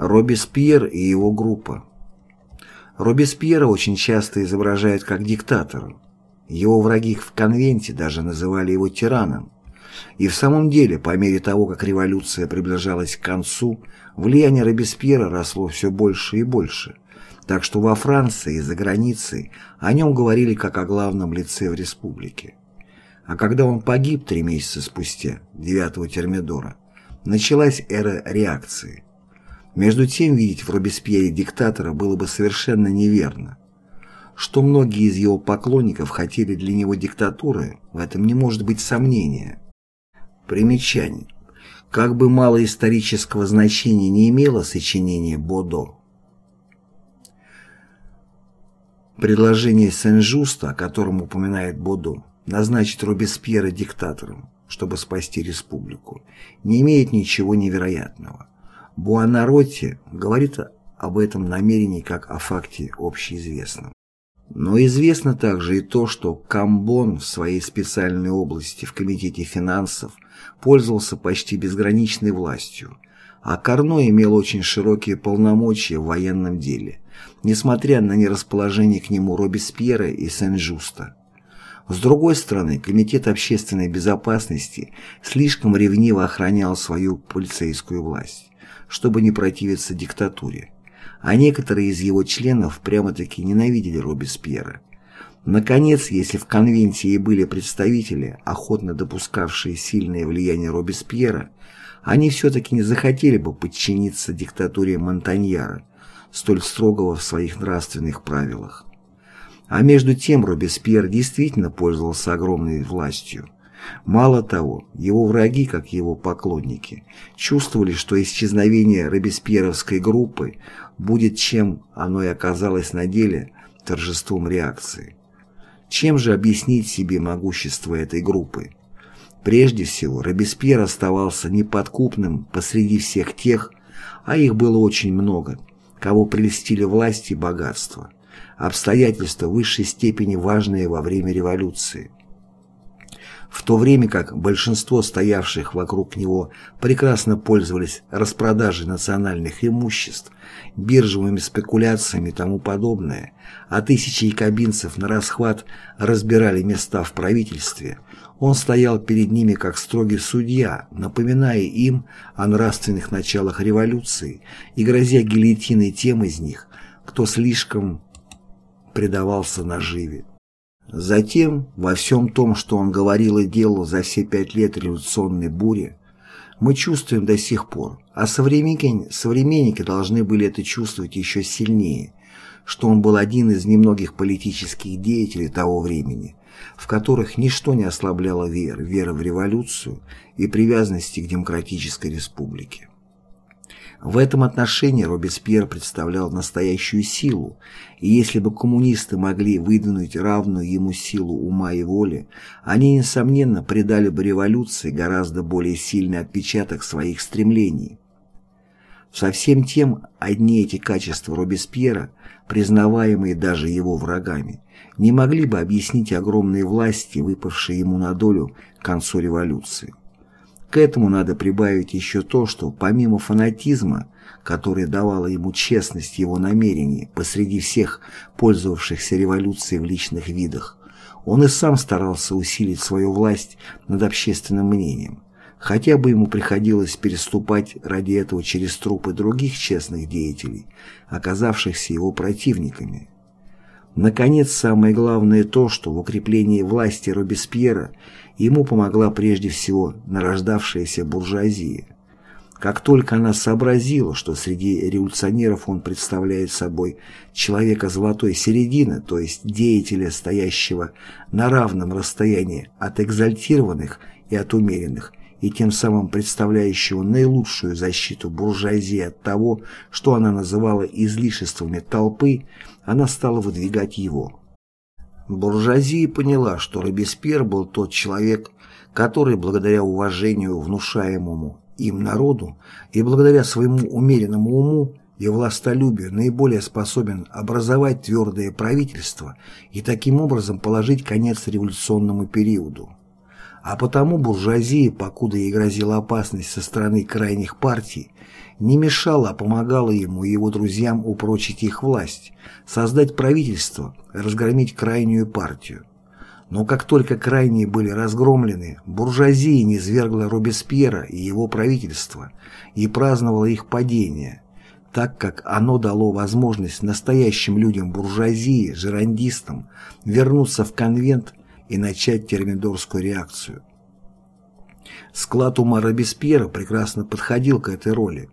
Робеспьер и его группа Робеспьера очень часто изображают как диктатора. Его враги в конвенте даже называли его тираном. И в самом деле, по мере того, как революция приближалась к концу, влияние Робеспьера росло все больше и больше. Так что во Франции и за границей о нем говорили как о главном лице в республике. А когда он погиб три месяца спустя, 9-го Термидора, началась эра реакции. Между тем видеть в Робеспьере диктатора было бы совершенно неверно. Что многие из его поклонников хотели для него диктатуры, в этом не может быть сомнения. Примечание. Как бы мало исторического значения не имело сочинение Бодо. Предложение Сен-Жуста, о котором упоминает Бодо, назначить Робеспьера диктатором, чтобы спасти республику, не имеет ничего невероятного. Буонаротти говорит об этом намерении как о факте общеизвестном. Но известно также и то, что Камбон в своей специальной области в Комитете финансов пользовался почти безграничной властью, а Карно имел очень широкие полномочия в военном деле, несмотря на нерасположение к нему Робеспьера и Сен-Жуста. С другой стороны, Комитет общественной безопасности слишком ревниво охранял свою полицейскую власть, чтобы не противиться диктатуре а некоторые из его членов прямо-таки ненавидели Робеспьера. Наконец, если в конвенции были представители, охотно допускавшие сильное влияние Робеспьера, они все-таки не захотели бы подчиниться диктатуре Монтаньяра, столь строгого в своих нравственных правилах. А между тем Робеспьер действительно пользовался огромной властью. Мало того, его враги, как его поклонники, чувствовали, что исчезновение Робеспьеровской группы будет, чем оно и оказалось на деле, торжеством реакции. Чем же объяснить себе могущество этой группы? Прежде всего, Робеспьер оставался неподкупным посреди всех тех, а их было очень много, кого прелестили власть и богатство, обстоятельства в высшей степени важные во время революции в то время как большинство стоявших вокруг него прекрасно пользовались распродажей национальных имуществ, биржевыми спекуляциями и тому подобное, а тысячи якобинцев на расхват разбирали места в правительстве, он стоял перед ними как строгий судья, напоминая им о нравственных началах революции и грозя гильотиной тем из них, кто слишком предавался наживе. Затем, во всем том, что он говорил и делал за все пять лет революционной бури, мы чувствуем до сих пор, а современники, современники должны были это чувствовать еще сильнее, что он был один из немногих политических деятелей того времени, в которых ничто не ослабляло веры, веры в революцию и привязанности к демократической республике. В этом отношении Робеспьер представлял настоящую силу, и если бы коммунисты могли выдвинуть равную ему силу ума и воли, они, несомненно, придали бы революции гораздо более сильный отпечаток своих стремлений. Совсем тем одни эти качества Робеспьера, признаваемые даже его врагами, не могли бы объяснить огромные власти, выпавшие ему на долю к концу революции. К этому надо прибавить еще то, что помимо фанатизма, который давала ему честность его намерений посреди всех пользовавшихся революцией в личных видах, он и сам старался усилить свою власть над общественным мнением, хотя бы ему приходилось переступать ради этого через трупы других честных деятелей, оказавшихся его противниками. Наконец, самое главное то, что в укреплении власти Робеспьера ему помогла прежде всего нарождавшаяся буржуазия. Как только она сообразила, что среди революционеров он представляет собой человека золотой середины, то есть деятеля, стоящего на равном расстоянии от экзальтированных и от умеренных, и тем самым представляющего наилучшую защиту буржуазии от того, что она называла излишествами толпы, она стала выдвигать его. Буржуазия поняла, что Робеспьер был тот человек, который, благодаря уважению внушаемому им народу и благодаря своему умеренному уму и властолюбию наиболее способен образовать твердое правительство и таким образом положить конец революционному периоду. А потому буржуазия, покуда ей грозила опасность со стороны крайних партий, не мешала, а помогала ему и его друзьям упрочить их власть, создать правительство, разгромить крайнюю партию. Но как только крайние были разгромлены, буржуазия низвергла Робеспьера и его правительство и праздновала их падение, так как оно дало возможность настоящим людям буржуазии, жерандистам, вернуться в конвент и начать термидорскую реакцию. Склад ума Робеспьера прекрасно подходил к этой роли.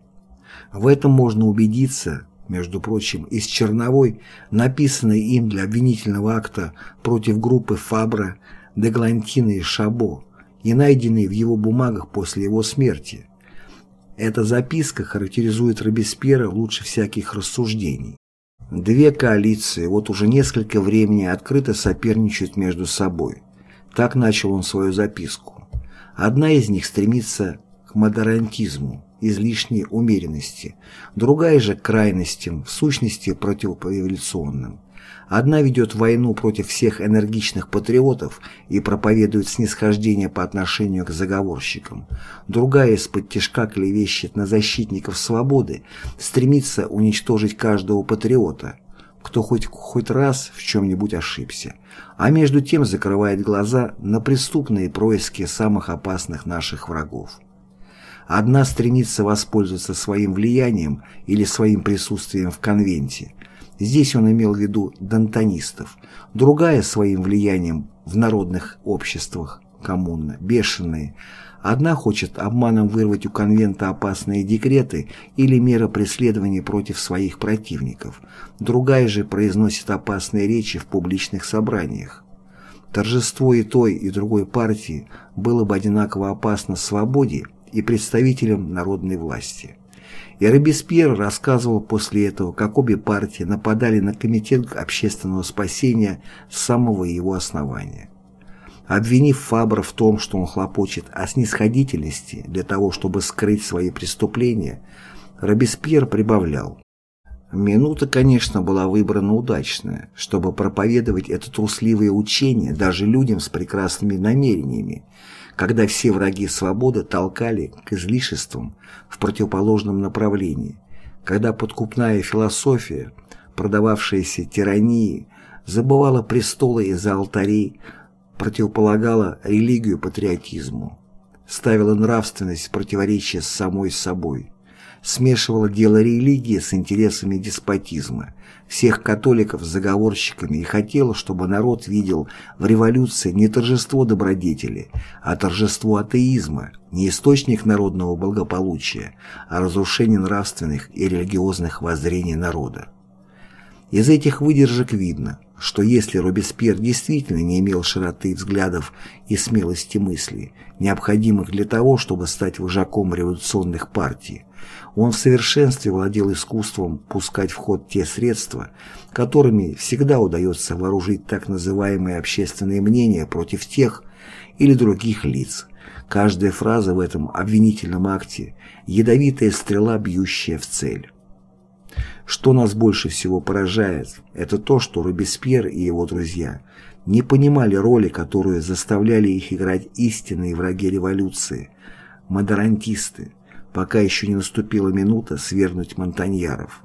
В этом можно убедиться, между прочим, из черновой, написанной им для обвинительного акта против группы Фабра, Деглантина и Шабо, и найденной в его бумагах после его смерти. Эта записка характеризует Робеспьера лучше всяких рассуждений. Две коалиции вот уже несколько времени открыто соперничают между собой. Так начал он свою записку. Одна из них стремится к модерантизму, излишней умеренности, другая же к крайностям, в сущности противоэволюционным. Одна ведет войну против всех энергичных патриотов и проповедует снисхождение по отношению к заговорщикам. Другая из-под тяжка клевещет на защитников свободы, стремится уничтожить каждого патриота, кто хоть, хоть раз в чем-нибудь ошибся, а между тем закрывает глаза на преступные происки самых опасных наших врагов. Одна стремится воспользоваться своим влиянием или своим присутствием в конвенте, Здесь он имел в виду дантонистов. Другая своим влиянием в народных обществах, коммуна, бешеные. Одна хочет обманом вырвать у конвента опасные декреты или меры преследования против своих противников. Другая же произносит опасные речи в публичных собраниях. Торжество и той, и другой партии было бы одинаково опасно свободе и представителям народной власти. И Робеспьер рассказывал после этого, как обе партии нападали на Комитет общественного спасения с самого его основания. Обвинив Фабра в том, что он хлопочет о снисходительности для того, чтобы скрыть свои преступления, Робеспьер прибавлял. Минута, конечно, была выбрана удачная, чтобы проповедовать это трусливое учение даже людям с прекрасными намерениями, когда все враги свободы толкали к излишествам в противоположном направлении, когда подкупная философия, продававшаяся тирании, забывала престолы из-за алтарей, противополагала религию патриотизму, ставила нравственность в противоречие с самой собой, смешивала дело религии с интересами деспотизма, всех католиков с заговорщиками и хотела, чтобы народ видел в революции не торжество добродетели, а торжество атеизма, не источник народного благополучия, а разрушение нравственных и религиозных воззрений народа. Из этих выдержек видно, что если Робеспьер действительно не имел широты взглядов и смелости мысли, необходимых для того, чтобы стать вожаком революционных партий, он в совершенстве владел искусством пускать в ход те средства, которыми всегда удается вооружить так называемые общественные мнения против тех или других лиц. Каждая фраза в этом обвинительном акте – ядовитая стрела, бьющая в цель. Что нас больше всего поражает, это то, что Робеспьер и его друзья не понимали роли, которую заставляли их играть истинные враги революции – модерантисты, пока еще не наступила минута свергнуть монтаньяров.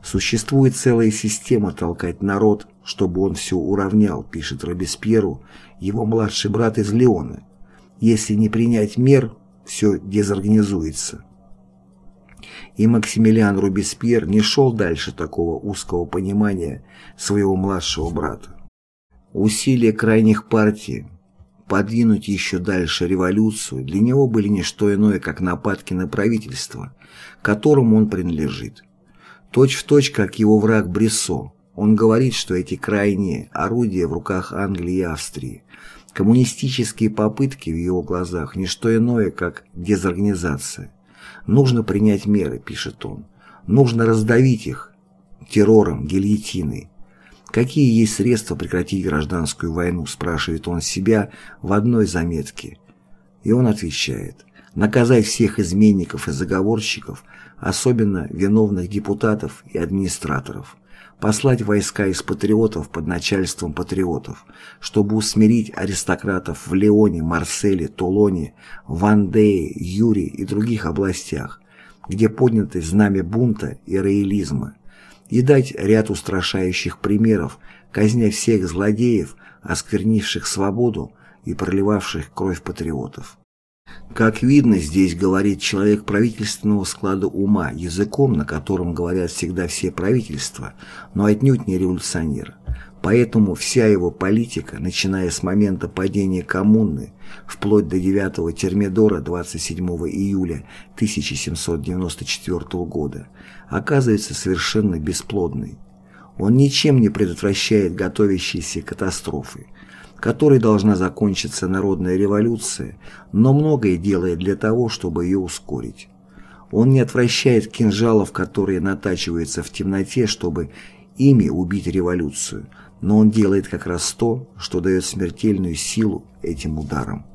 Существует целая система толкать народ, чтобы он все уравнял, пишет Робеспьеру его младший брат из Леона. Если не принять мер, все дезорганизуется. И Максимилиан Робеспьер не шел дальше такого узкого понимания своего младшего брата. Усилия крайних партий подвинуть еще дальше революцию для него были не что иное, как нападки на правительство, которому он принадлежит. Точь в точь, как его враг Брессо, он говорит, что эти крайние орудия в руках Англии и Австрии, коммунистические попытки в его глазах не что иное, как дезорганизация. Нужно принять меры, пишет он. Нужно раздавить их террором, гильотиной. Какие есть средства прекратить гражданскую войну, спрашивает он себя в одной заметке. И он отвечает, наказать всех изменников и заговорщиков, особенно виновных депутатов и администраторов, послать войска из патриотов под начальством патриотов, чтобы усмирить аристократов в Леоне, Марселе, Тулоне, Вандее, Юре и других областях, где подняты знамя бунта и роялизма, и дать ряд устрашающих примеров, казня всех злодеев, осквернивших свободу и проливавших кровь патриотов. Как видно, здесь говорит человек правительственного склада ума, языком, на котором говорят всегда все правительства, но отнюдь не революционер. Поэтому вся его политика, начиная с момента падения коммуны, вплоть до 9 Термидора 27 июля 1794 года, оказывается совершенно бесплодной. Он ничем не предотвращает готовящиеся катастрофы, которой должна закончиться народная революция, но многое делает для того, чтобы ее ускорить. Он не отвращает кинжалов, которые натачиваются в темноте, чтобы ими убить революцию, но он делает как раз то, что дает смертельную силу этим ударам.